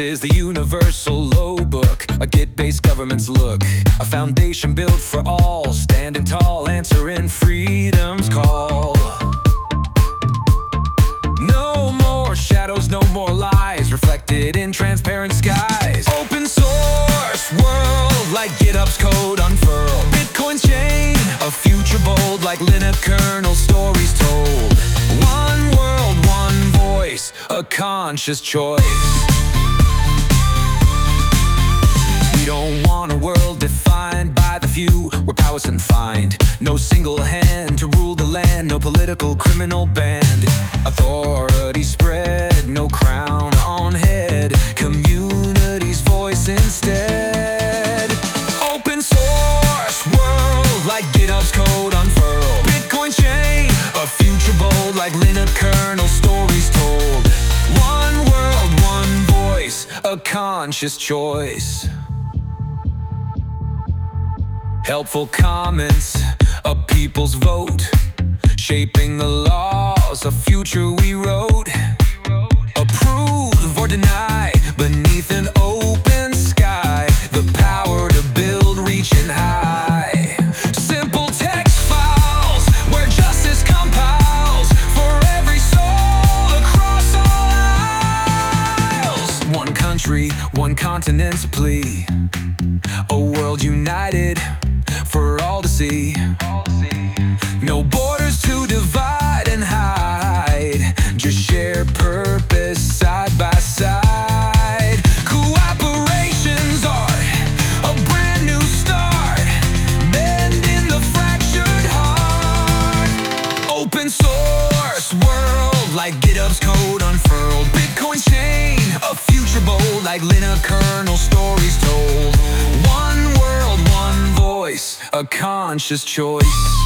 Is the universal low book, a Git-based government's look, a foundation built for all, standing tall, answering freedom's call. No more shadows, no more lies, reflected in transparent skies. Open source world, like GitHub's code unfurled. Bitcoin chain, a future bold, like Linux kernel stories told. One world, one voice, a conscious choice. We don't want a world defined by the few where power's confined. No single hand to rule the land, no political criminal band. Authority spread, no crown on head. Community's voice instead. Open source world like GitHub's code unfurled. Bitcoin chain, a future bold like Linux kernel stories told. One world, one voice, a conscious choice. Helpful comments, a people's vote, shaping the laws, a future we wrote. Approve or deny beneath an open sky, the power to build reaching high. Simple text files where justice compiles for every soul across all aisles. One country, one continent's plea. A world united No borders to divide and hide. Just share purpose side by side. Cooperation's a brand new start. Mending the fractured heart. Open source world like GitHub's code unfurled. Bitcoin chain, a future bold like Linux kernel stories told. A conscious choice.